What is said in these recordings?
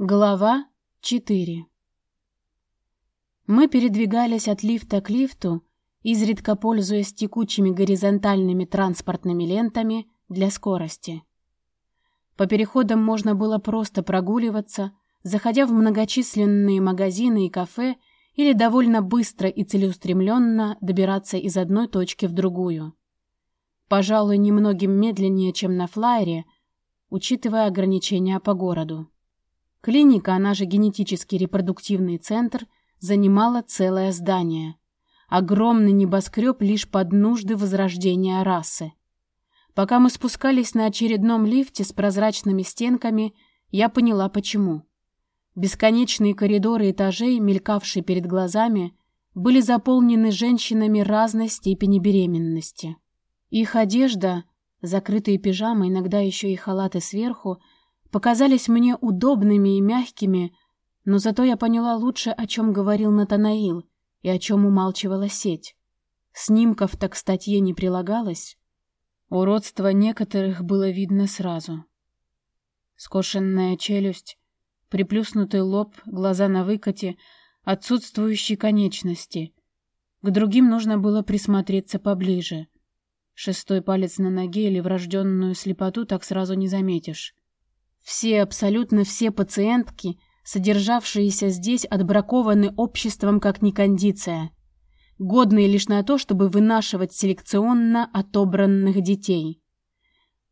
Глава 4 Мы передвигались от лифта к лифту, изредка пользуясь текучими горизонтальными транспортными лентами для скорости. По переходам можно было просто прогуливаться, заходя в многочисленные магазины и кафе или довольно быстро и целеустремленно добираться из одной точки в другую. Пожалуй, немногим медленнее, чем на флайере, учитывая ограничения по городу. Клиника, она же генетический репродуктивный центр, занимала целое здание. Огромный небоскреб лишь под нужды возрождения расы. Пока мы спускались на очередном лифте с прозрачными стенками, я поняла почему. Бесконечные коридоры этажей, мелькавшие перед глазами, были заполнены женщинами разной степени беременности. Их одежда, закрытые пижамы, иногда еще и халаты сверху, показались мне удобными и мягкими, но зато я поняла лучше, о чем говорил Натанаил и о чем умалчивала сеть. Снимков-то к статье не прилагалось. Уродство некоторых было видно сразу. Скошенная челюсть, приплюснутый лоб, глаза на выкате, отсутствующие конечности. К другим нужно было присмотреться поближе. Шестой палец на ноге или врожденную слепоту так сразу не заметишь. Все, абсолютно все пациентки, содержавшиеся здесь, отбракованы обществом как некондиция, годные лишь на то, чтобы вынашивать селекционно отобранных детей.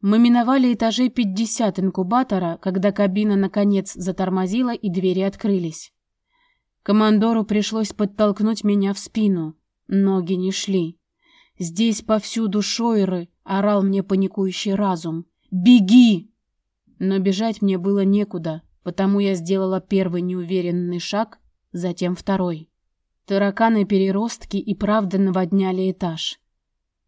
Мы миновали этажей 50 инкубатора, когда кабина наконец затормозила и двери открылись. Командору пришлось подтолкнуть меня в спину. Ноги не шли. Здесь повсюду шойры, орал мне паникующий разум. «Беги!» Но бежать мне было некуда, потому я сделала первый неуверенный шаг, затем второй. Тараканы-переростки и правда наводняли этаж.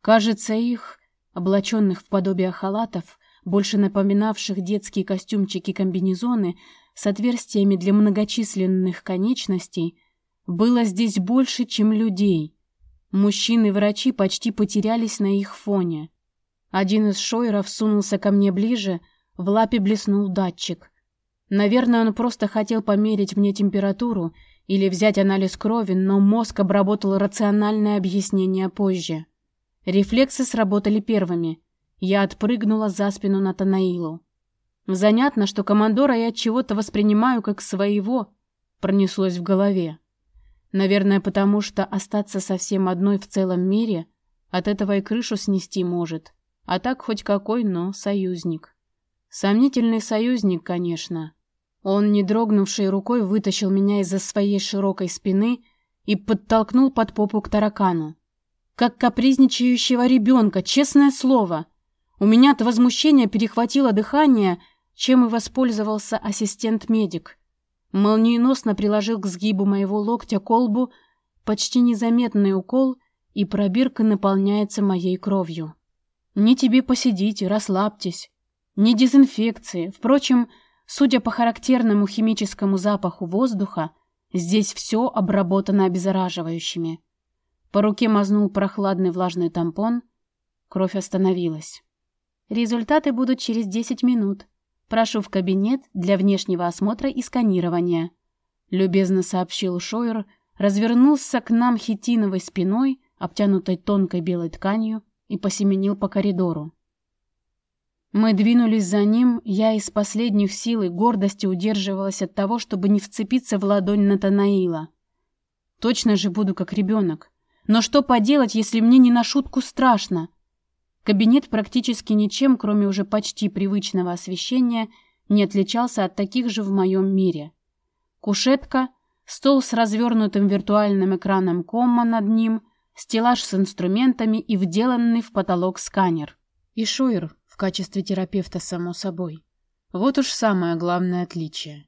Кажется, их, облаченных в подобие халатов, больше напоминавших детские костюмчики-комбинезоны с отверстиями для многочисленных конечностей, было здесь больше, чем людей. Мужчины-врачи почти потерялись на их фоне. Один из шойеров сунулся ко мне ближе — в лапе блеснул датчик. Наверное, он просто хотел померить мне температуру или взять анализ крови, но мозг обработал рациональное объяснение позже. Рефлексы сработали первыми. Я отпрыгнула за спину Натанаилу. Занятно, что командора я от чего-то воспринимаю как своего, пронеслось в голове. Наверное, потому что остаться совсем одной в целом мире от этого и крышу снести может. А так хоть какой, но союзник. Сомнительный союзник, конечно. Он, не дрогнувшей рукой, вытащил меня из-за своей широкой спины и подтолкнул под попу к таракану. Как капризничающего ребенка, честное слово. У меня от возмущения перехватило дыхание, чем и воспользовался ассистент-медик. Молниеносно приложил к сгибу моего локтя колбу, почти незаметный укол, и пробирка наполняется моей кровью. Не тебе посидите, расслабьтесь ни дезинфекции. Впрочем, судя по характерному химическому запаху воздуха, здесь все обработано обеззараживающими. По руке мазнул прохладный влажный тампон. Кровь остановилась. Результаты будут через 10 минут. Прошу в кабинет для внешнего осмотра и сканирования. Любезно сообщил Шойер, развернулся к нам хитиновой спиной, обтянутой тонкой белой тканью, и посеменил по коридору. Мы двинулись за ним, я из последних сил и гордости удерживалась от того, чтобы не вцепиться в ладонь Натанаила. Точно же буду как ребенок. Но что поделать, если мне не на шутку страшно? Кабинет практически ничем, кроме уже почти привычного освещения, не отличался от таких же в моем мире. Кушетка, стол с развернутым виртуальным экраном комма над ним, стеллаж с инструментами и вделанный в потолок сканер. И Шуер, качестве терапевта, само собой. Вот уж самое главное отличие.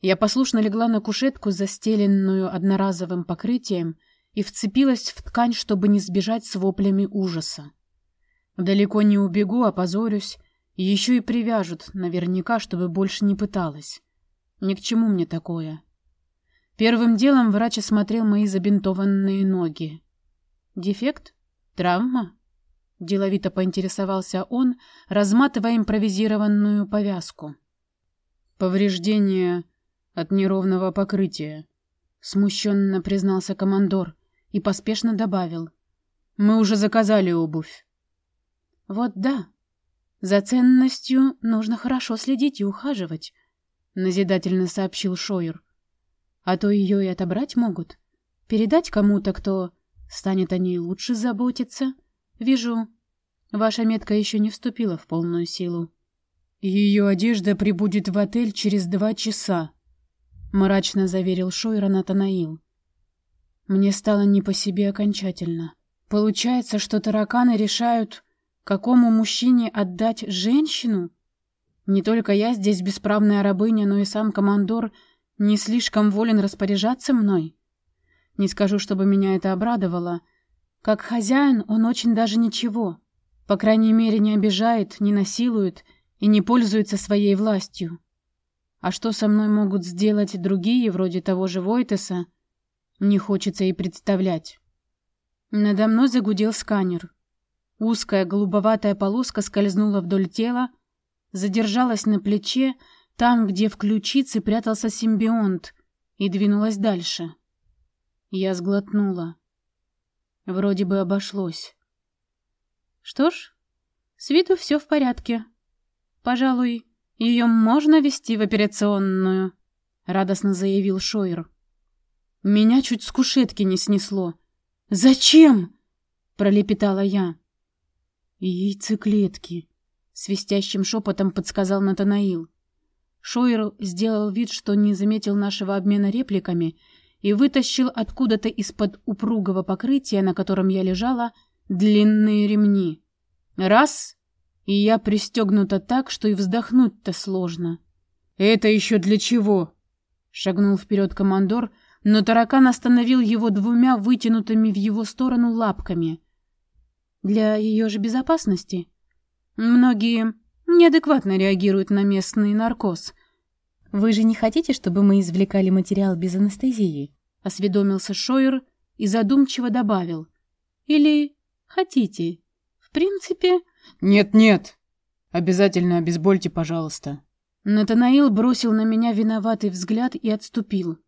Я послушно легла на кушетку, застеленную одноразовым покрытием, и вцепилась в ткань, чтобы не сбежать с воплями ужаса. Далеко не убегу, опозорюсь, еще и привяжут, наверняка, чтобы больше не пыталась. Ни к чему мне такое. Первым делом врач осмотрел мои забинтованные ноги. Дефект? Травма? Деловито поинтересовался он, разматывая импровизированную повязку. Повреждение от неровного покрытия, смущенно признался командор и поспешно добавил. Мы уже заказали обувь. Вот да. За ценностью нужно хорошо следить и ухаживать, назидательно сообщил Шойер. А то ее и отобрать могут. Передать кому-то, кто станет о ней лучше заботиться. Вижу, ваша метка еще не вступила в полную силу. Ее одежда прибудет в отель через два часа, мрачно заверил Шойра Натанаил. Мне стало не по себе окончательно. Получается, что тараканы решают, какому мужчине отдать женщину? Не только я здесь бесправная рабыня, но и сам командор не слишком волен распоряжаться мной. Не скажу, чтобы меня это обрадовало. Как хозяин он очень даже ничего. По крайней мере, не обижает, не насилует — и не пользуется своей властью. А что со мной могут сделать другие, вроде того же Войтеса, не хочется и представлять. Надо мной загудел сканер. Узкая голубоватая полоска скользнула вдоль тела, задержалась на плече, там, где в ключице прятался симбионт, и двинулась дальше. Я сглотнула. Вроде бы обошлось. Что ж, с виду все в порядке. Пожалуй, ее можно вести в операционную, радостно заявил Шойер. Меня чуть с кушетки не снесло. Зачем? пролепетала я. Яйцеклетки, свистящим шепотом подсказал Натанаил. Шойер сделал вид, что не заметил нашего обмена репликами и вытащил откуда-то из-под упругого покрытия, на котором я лежала, длинные ремни. Раз и я пристегнута так, что и вздохнуть-то сложно. «Это еще для чего?» — шагнул вперед командор, но таракан остановил его двумя вытянутыми в его сторону лапками. «Для ее же безопасности. Многие неадекватно реагируют на местный наркоз. Вы же не хотите, чтобы мы извлекали материал без анестезии?» — осведомился Шойер и задумчиво добавил. «Или хотите? В принципе...» «Нет-нет! Обязательно обезбольте, пожалуйста!» Натанаил бросил на меня виноватый взгляд и отступил.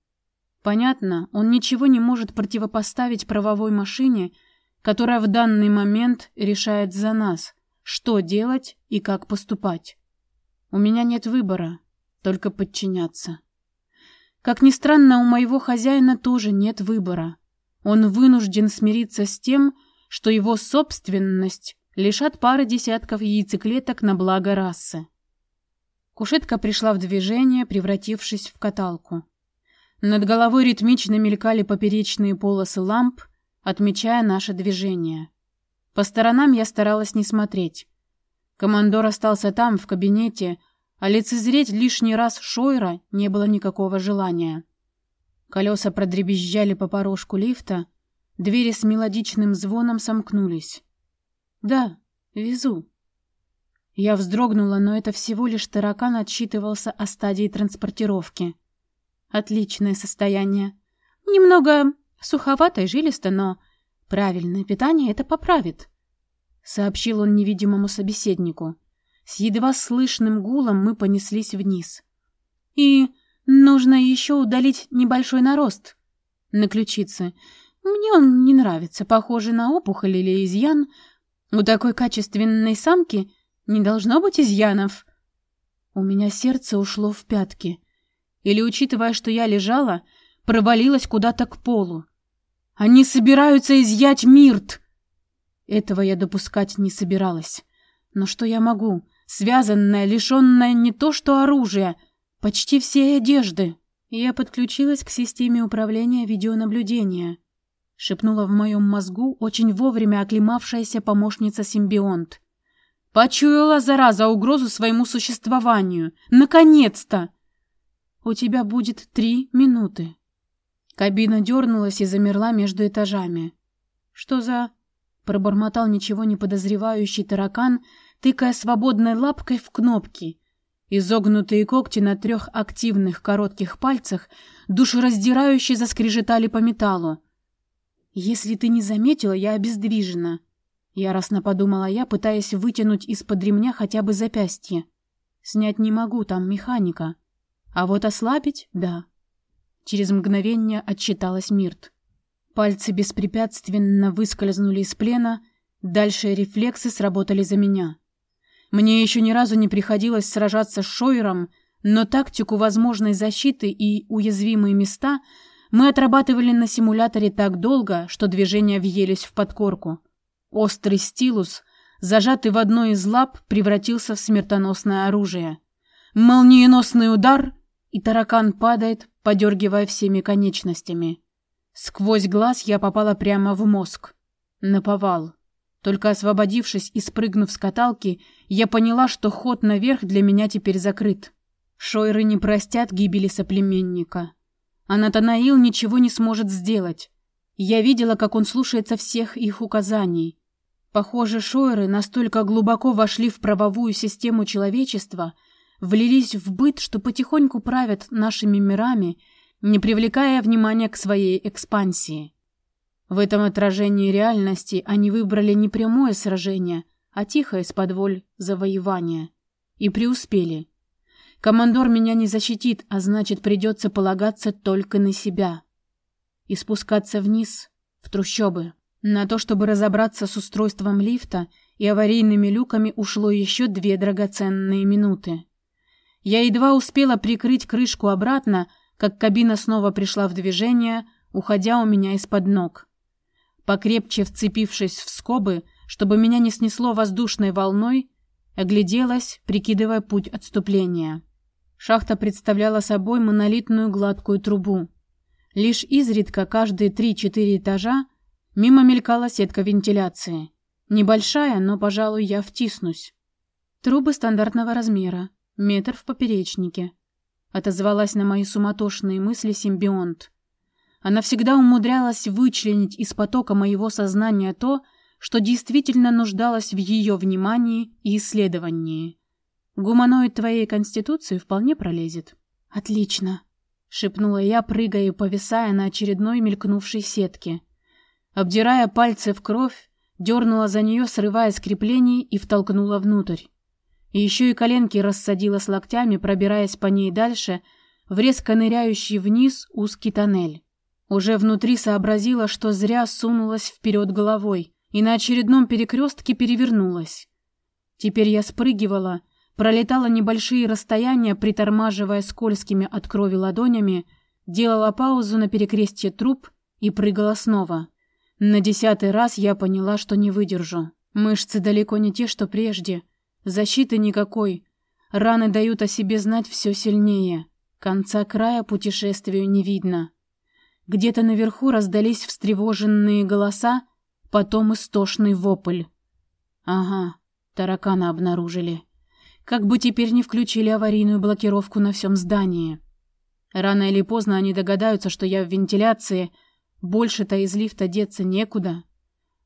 Понятно, он ничего не может противопоставить правовой машине, которая в данный момент решает за нас, что делать и как поступать. У меня нет выбора, только подчиняться. Как ни странно, у моего хозяина тоже нет выбора. Он вынужден смириться с тем, что его собственность лишат пары десятков яйцеклеток на благо расы. Кушетка пришла в движение, превратившись в каталку. Над головой ритмично мелькали поперечные полосы ламп, отмечая наше движение. По сторонам я старалась не смотреть. Командор остался там, в кабинете, а лицезреть лишний раз Шойра не было никакого желания. Колеса продребезжали по порожку лифта, двери с мелодичным звоном сомкнулись. Да, везу. Я вздрогнула, но это всего лишь таракан отчитывался о стадии транспортировки. Отличное состояние. Немного суховато и жилисто, но правильное питание это поправит, сообщил он невидимому собеседнику. С едва слышным гулом мы понеслись вниз. И нужно еще удалить небольшой нарост на ключице. Мне он не нравится, похоже на опухоль или изъян, у такой качественной самки не должно быть изъянов. У меня сердце ушло в пятки. Или, учитывая, что я лежала, провалилась куда-то к полу. Они собираются изъять Мирт! Этого я допускать не собиралась. Но что я могу, связанная, лишенная не то что оружия, почти всей одежды? Я подключилась к системе управления видеонаблюдения шепнула в моем мозгу очень вовремя оклемавшаяся помощница-симбионт. Почуяла, зараза, угрозу своему существованию. Наконец-то! У тебя будет три минуты. Кабина дернулась и замерла между этажами. Что за... Пробормотал ничего не подозревающий таракан, тыкая свободной лапкой в кнопки. Изогнутые когти на трех активных коротких пальцах душераздирающе заскрежетали по металлу. «Если ты не заметила, я обездвижена», — яростно подумала я, пытаясь вытянуть из-под ремня хотя бы запястье. «Снять не могу, там механика. А вот ослабить — да. Через мгновение отчиталась Мирт. Пальцы беспрепятственно выскользнули из плена, дальше рефлексы сработали за меня. Мне еще ни разу не приходилось сражаться с Шойером, но тактику возможной защиты и уязвимые места мы отрабатывали на симуляторе так долго, что движения въелись в подкорку. Острый стилус, зажатый в одной из лап, превратился в смертоносное оружие. Молниеносный удар, и таракан падает, подергивая всеми конечностями. Сквозь глаз я попала прямо в мозг. Наповал. Только освободившись и спрыгнув с каталки, я поняла, что ход наверх для меня теперь закрыт. Шойры не простят гибели соплеменника. А Натанаил ничего не сможет сделать. Я видела, как он слушается всех их указаний. Похоже, Шойры настолько глубоко вошли в правовую систему человечества, влились в быт, что потихоньку правят нашими мирами, не привлекая внимания к своей экспансии. В этом отражении реальности они выбрали не прямое сражение, а тихое с подволь завоевание. И преуспели. Командор меня не защитит, а значит, придется полагаться только на себя. И спускаться вниз, в трущобы. На то, чтобы разобраться с устройством лифта и аварийными люками, ушло еще две драгоценные минуты. Я едва успела прикрыть крышку обратно, как кабина снова пришла в движение, уходя у меня из-под ног. Покрепче вцепившись в скобы, чтобы меня не снесло воздушной волной, огляделась, прикидывая путь отступления. Шахта представляла собой монолитную гладкую трубу. Лишь изредка каждые три-четыре этажа мимо мелькала сетка вентиляции. Небольшая, но, пожалуй, я втиснусь. Трубы стандартного размера, метр в поперечнике. Отозвалась на мои суматошные мысли симбионт. Она всегда умудрялась вычленить из потока моего сознания то, что действительно нуждалось в ее внимании и исследовании. Гуманоид твоей конституции вполне пролезет. Отлично, шепнула я, прыгая и повисая на очередной мелькнувшей сетке. Обдирая пальцы в кровь, дернула за нее, срывая с креплений и втолкнула внутрь. И еще и коленки рассадила с локтями, пробираясь по ней дальше, в резко ныряющий вниз узкий тоннель. Уже внутри сообразила, что зря сунулась вперед головой и на очередном перекрестке перевернулась. Теперь я спрыгивала, пролетала небольшие расстояния, притормаживая скользкими от крови ладонями, делала паузу на перекрестье труб и прыгала снова. На десятый раз я поняла, что не выдержу. Мышцы далеко не те, что прежде. Защиты никакой. Раны дают о себе знать все сильнее. Конца края путешествию не видно. Где-то наверху раздались встревоженные голоса, потом истошный вопль. Ага, таракана обнаружили. Как бы теперь не включили аварийную блокировку на всем здании. Рано или поздно они догадаются, что я в вентиляции, больше-то из лифта деться некуда.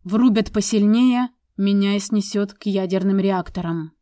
Врубят посильнее, меня снесет к ядерным реакторам.